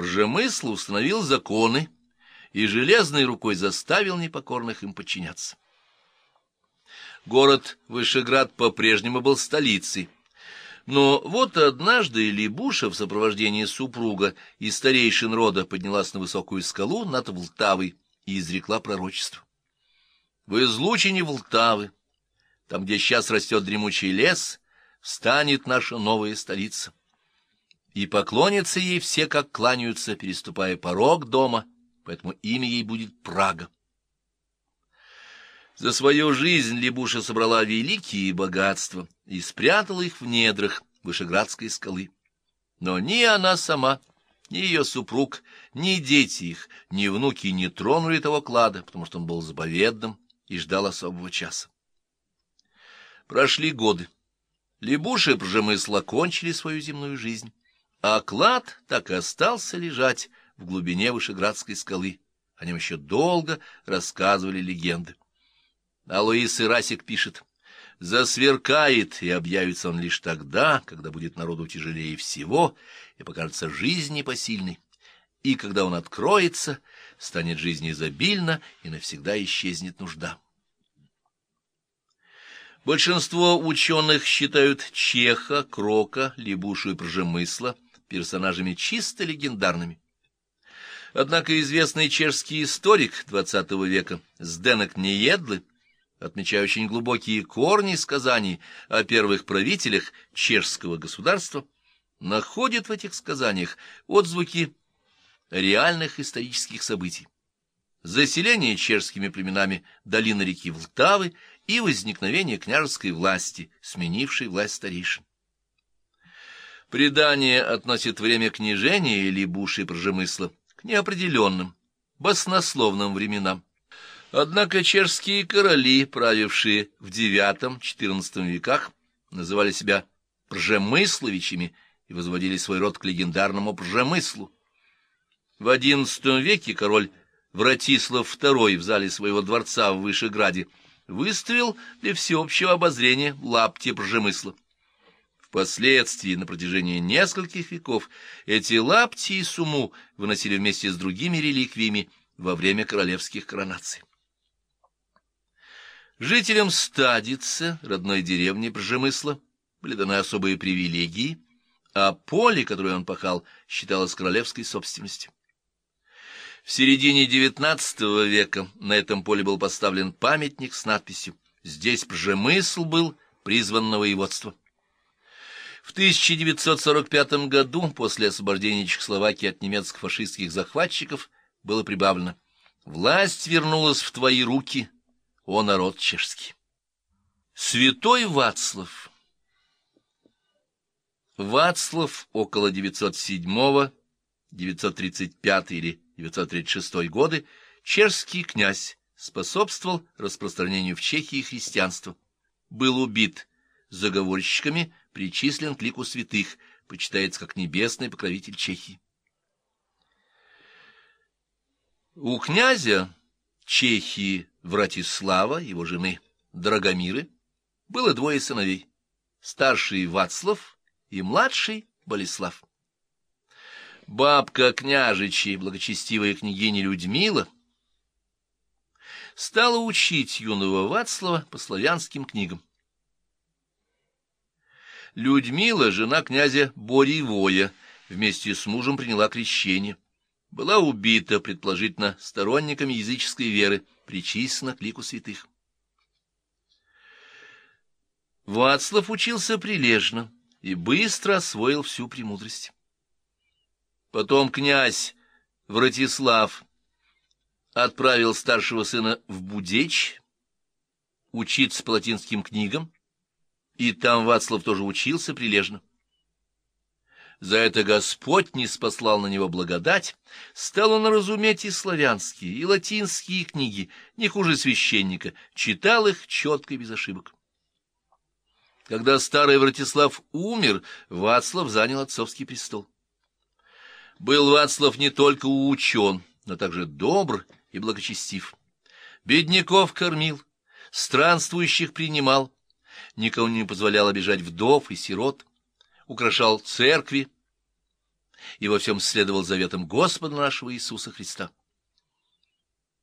Пржемысл установил законы и железной рукой заставил непокорных им подчиняться. Город Вышеград по-прежнему был столицей, но вот однажды Либуша в сопровождении супруга и старейшин рода поднялась на высокую скалу над Влтавой и изрекла пророчество. В излучине Влтавы, там, где сейчас растет дремучий лес, встанет наша новая столица. И поклонятся ей все, как кланяются, переступая порог дома, поэтому имя ей будет Прага. За свою жизнь Лебуша собрала великие богатства и спрятала их в недрах Вышеградской скалы. Но ни она сама, ни ее супруг, ни дети их, ни внуки не тронули того клада, потому что он был заповедным и ждал особого часа. Прошли годы. Лебуши Пржемысла кончили свою земную жизнь, а клад так и остался лежать в глубине Вышеградской скалы. О нем еще долго рассказывали легенды. А Луис Ирасик пишет, «Засверкает, и объявится он лишь тогда, когда будет народу тяжелее всего, и покажется жизнь непосильной. И когда он откроется, станет жизнь изобильна, и навсегда исчезнет нужда». Большинство ученых считают Чеха, Крока, Лебушу и Пржемысла персонажами чисто легендарными. Однако известный чешский историк XX века Сденок Неедлы отмечая очень глубокие корни сказаний о первых правителях чешского государства, находит в этих сказаниях отзвуки реальных исторических событий. Заселение чешскими племенами долины реки Влтавы и возникновение княжеской власти, сменившей власть старейшин. Предание относит время княжения Либуши и Пржемысла к неопределенным, баснословным временам. Однако чешские короли, правившие в IX-XIV веках, называли себя Пржемысловичами и возводили свой род к легендарному Пржемыслу. В XI веке король Вратислав II в зале своего дворца в Вышеграде выставил для всеобщего обозрения лапти Пржемысла. Впоследствии, на протяжении нескольких веков, эти лапти и суму выносили вместе с другими реликвиями во время королевских коронаций. Жителям Стадицы, родной деревни Пржемысла, были даны особые привилегии, а поле, которое он пахал, считалось королевской собственностью. В середине XIX века на этом поле был поставлен памятник с надписью «Здесь Пржемысл был призван на воеводство». В 1945 году, после освобождения Чехословакии от немецко-фашистских захватчиков, было прибавлено «Власть вернулась в твои руки», о народ чешский. Святой Вацлав Вацлав около 907-935 или 936 годы чешский князь способствовал распространению в Чехии христианства. Был убит заговорщиками, причислен к лику святых, почитается как небесный покровитель Чехии. У князя Чехии Вратислава, его жены Драгомиры, было двое сыновей, старший Вацлав и младший Болеслав. Бабка княжичи, благочестивая княгиня Людмила, стала учить юного Вацлава по славянским книгам. Людмила, жена князя Боривоя, вместе с мужем приняла крещение была убита, предположительно, сторонниками языческой веры, причислена к лику святых. Вацлав учился прилежно и быстро освоил всю премудрость. Потом князь Вратислав отправил старшего сына в Будечь учиться по латинским книгам, и там Вацлав тоже учился прилежно. За это Господь не спаслал на него благодать, стал он разуметь и славянские, и латинские книги, не хуже священника, читал их четко и без ошибок. Когда старый Вратислав умер, Вацлав занял отцовский престол. Был Вацлав не только учен, но также добр и благочестив. Бедняков кормил, странствующих принимал, никому не позволял обижать вдов и сирот украшал церкви и во всем следовал заветам Господа нашего Иисуса Христа.